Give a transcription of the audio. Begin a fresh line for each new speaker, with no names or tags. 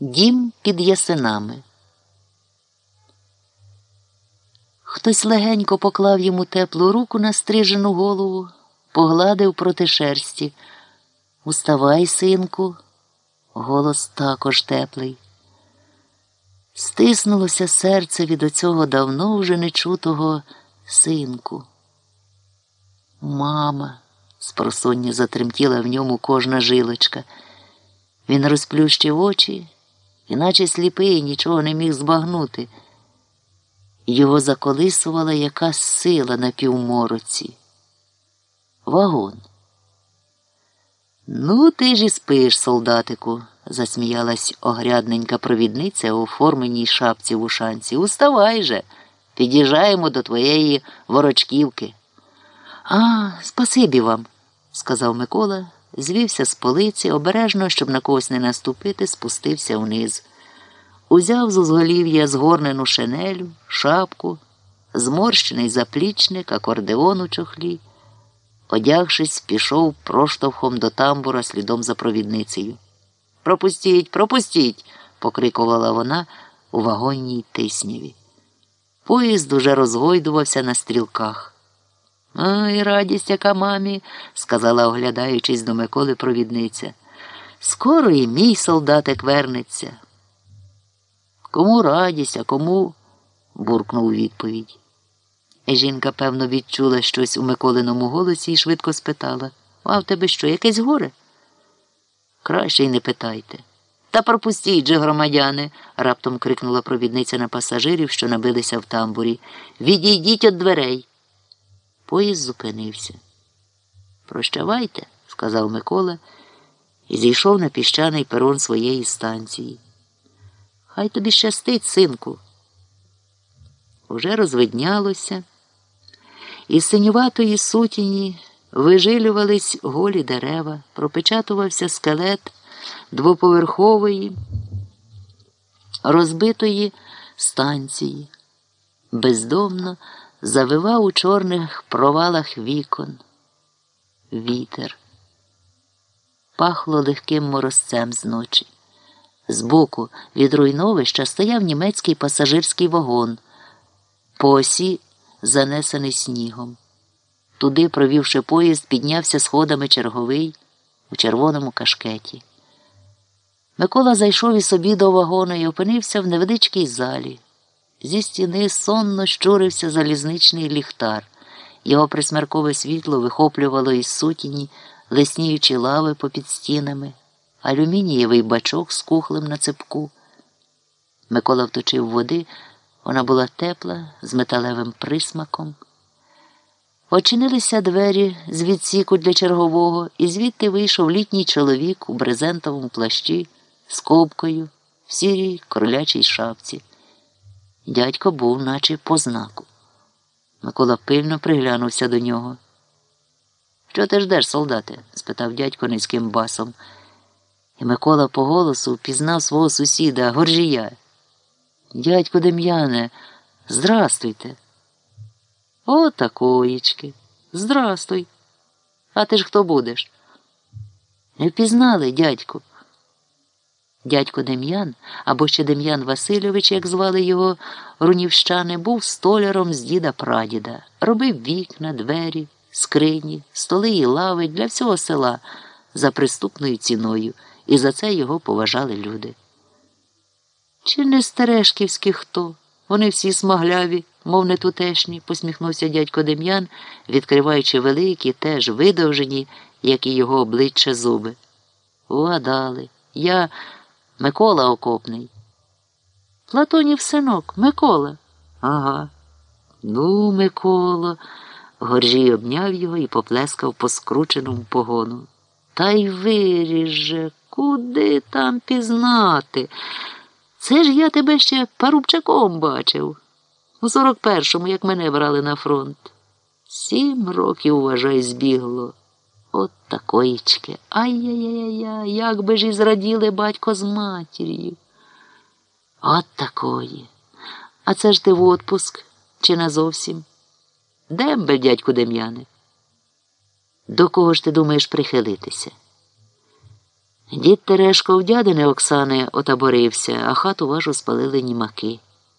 Дім під ясинами. Хтось легенько поклав йому теплу руку на стрижену голову, погладив проти шерсті. Уставай, синку, голос також теплий. Стиснулося серце від оцього давно вже нечутого синку. Мама, спросоння затремтіла в ньому кожна жилочка. Він розплющив очі, іначе сліпий нічого не міг збагнути. Його заколисувала якась сила на півмороці. Вагон. Ну, ти ж і спиш, солдатику, засміялась огрядненька провідниця у форменій шапці в ушанці. Уставай же, під'їжджаємо до твоєї ворочківки. А, спасибі вам, сказав Микола, звівся з полиці, обережно, щоб на когось не наступити, спустився вниз. Узяв з узголів'я згорнену шинелю, шапку, зморщений заплічник, акордеон у чохлі. Одягшись, пішов проштовхом до тамбура слідом за провідницею. Пропустіть, пропустіть, покрикувала вона у вагонній тисніві. Поїзд уже розгойдувався на стрілках. Ой, радість, яка мамі, сказала, оглядаючись до Миколи провідниця. Скоро і мій солдатик вернеться. Кому радість, а кому? буркнув відповідь. Жінка, певно, відчула щось у Миколиному голосі і швидко спитала А в тебе що, якесь горе? Краще й не питайте. Та пропустіть же, громадяни, раптом крикнула провідниця на пасажирів, що набилися в тамбурі. Відійдіть від дверей. Поїзд зупинився. Прощавайте, сказав Микола і зійшов на піщаний перон своєї станції. Хай тобі щастить, синку. Уже розвиднялося, із синюватої сутіні вижилювались голі дерева, пропечатувався скелет двоповерхової, розбитої станції, бездомно завивав у чорних провалах вікон. Вітер. Пахло легким морозцем зночі. Збоку від руйновища стояв німецький пасажирський вагон, по осі занесений снігом. Туди, провівши поїзд, піднявся сходами черговий у червоному кашкеті. Микола зайшов і собі до вагону і опинився в невеличкій залі. Зі стіни сонно щурився залізничний ліхтар. Його присмеркове світло вихоплювало із сутіні, лисніючі лави попід стінами алюмінієвий бачок з кухлем на цепку. Микола вточив води, вона була тепла, з металевим присмаком. Очинилися двері з відсіку для чергового, і звідти вийшов літній чоловік у брезентовому плащі з кобкою в сірій кролячій шапці. Дядько був, наче по знаку. Микола пильно приглянувся до нього. Що ти ждеш, солдате? спитав дядько низьким басом. І Микола по голосу впізнав свого сусіда Горжія. Дядько Дем'яне, здрастуйте. О, такоїчки. Здрастуй. А ти ж хто будеш? Не впізнали, дядьку. Дядько Дем'ян, або ще Дем'ян Васильович, як звали його рунівщани, був столяром з діда прадіда, робив вікна, двері, скрині, столи і лави для всього села за приступною ціною і за це його поважали люди. Чи не стережківські хто? Вони всі смагляві, мов не тутешні, посміхнувся дядько Дем'ян, відкриваючи великі, теж видовжені, як і його обличчя зуби. Угадали. Я Микола Окопний. Платонів синок, Микола. Ага. Ну, Микола. Горжій обняв його і поплескав по скрученому погону. Та й виріже. Куди там пізнати? Це ж я тебе ще парубчаком бачив. У 41-му, як мене брали на фронт. Сім років, вважай, збігло. От такоїчки. Ай-яй-яй, як би ж і зраділи батько з матір'ю. От такої. А це ж ти в отпуск чи не зовсім? Дембель, дядьку Дем'яне. До кого ж ти думаєш прихилитися? Дід Терешко в дядини Оксани отаборився, а хату важу спалили німаки.